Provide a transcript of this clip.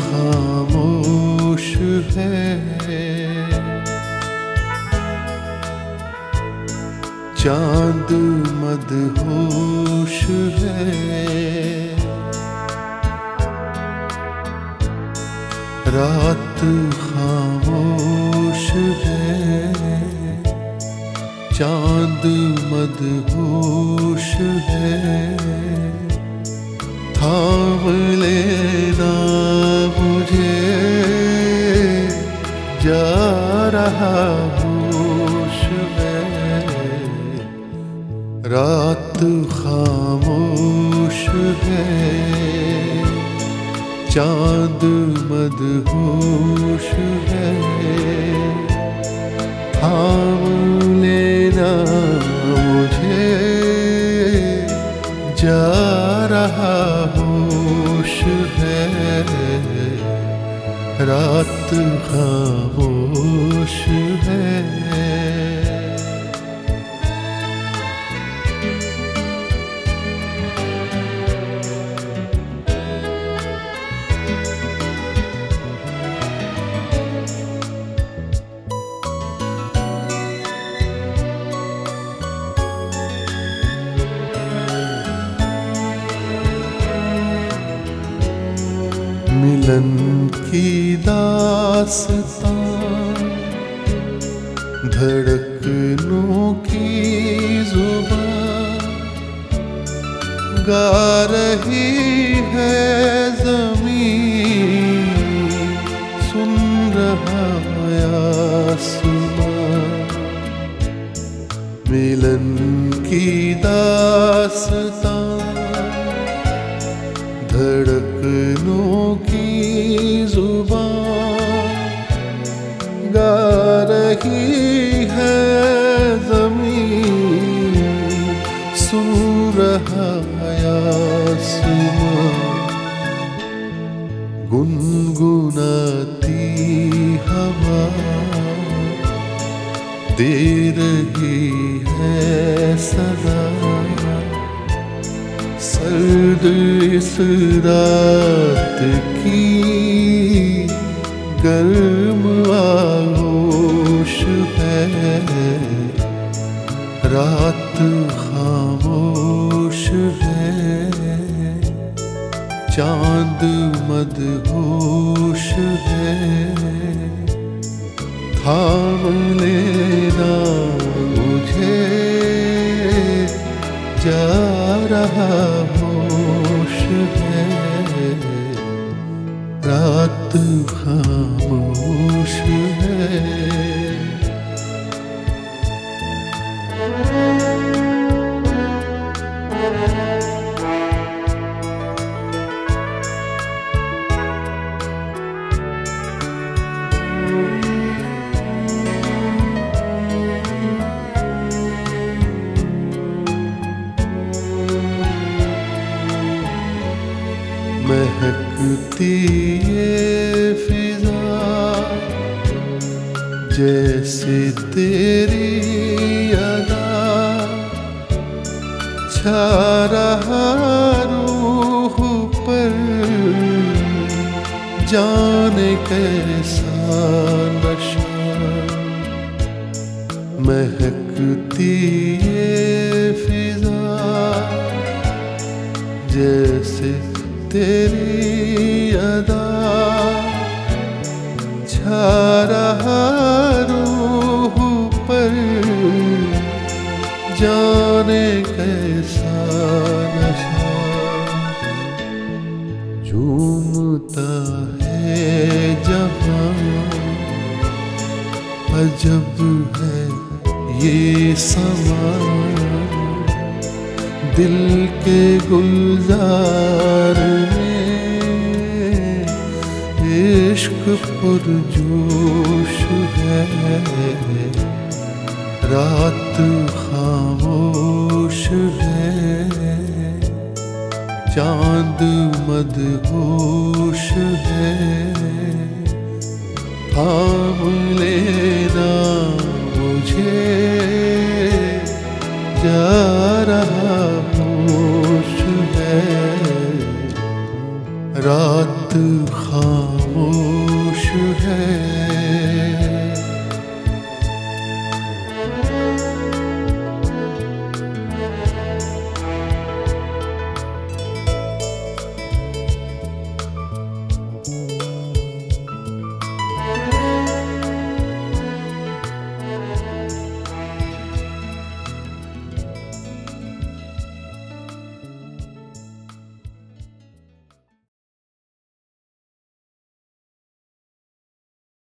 खामोश है। चाँद मदहोश है। रात खामोश है। चाँद मदहोश है। थाम लेना मुझे। जा रहा होश है रात खामोश है। चाँद मदहोश है। थाम लेना मुझे। जा रात खामोश मिलन की दास्तां। धड़कनों की ज़ुबान गा रही है ज़मीन, सुन रहा मिलन की दास्तां। रही है ज़मीन सुन रहा हवा दे रही है सदा। सर्द इस की गर्म है। रात खामोश है। चाँद मदहोश है। थाम लेना मुझे जा रहा होश है। रात खामोश महकती ये फिजा जैसे तेरी अदा छा रहा रूह पर जाने कैसा नशा महकती ये फिजा जैसे तेरी रहा रूह पर जाने कैसा नशा झूमता है जहाँ अजब है ये समा दिल के गुलजार इश्क पुरजोश है। रात खामोश है। चाँद मदहोश है। थाम लेना मुझे। जा रहा होश है। रात खामोश है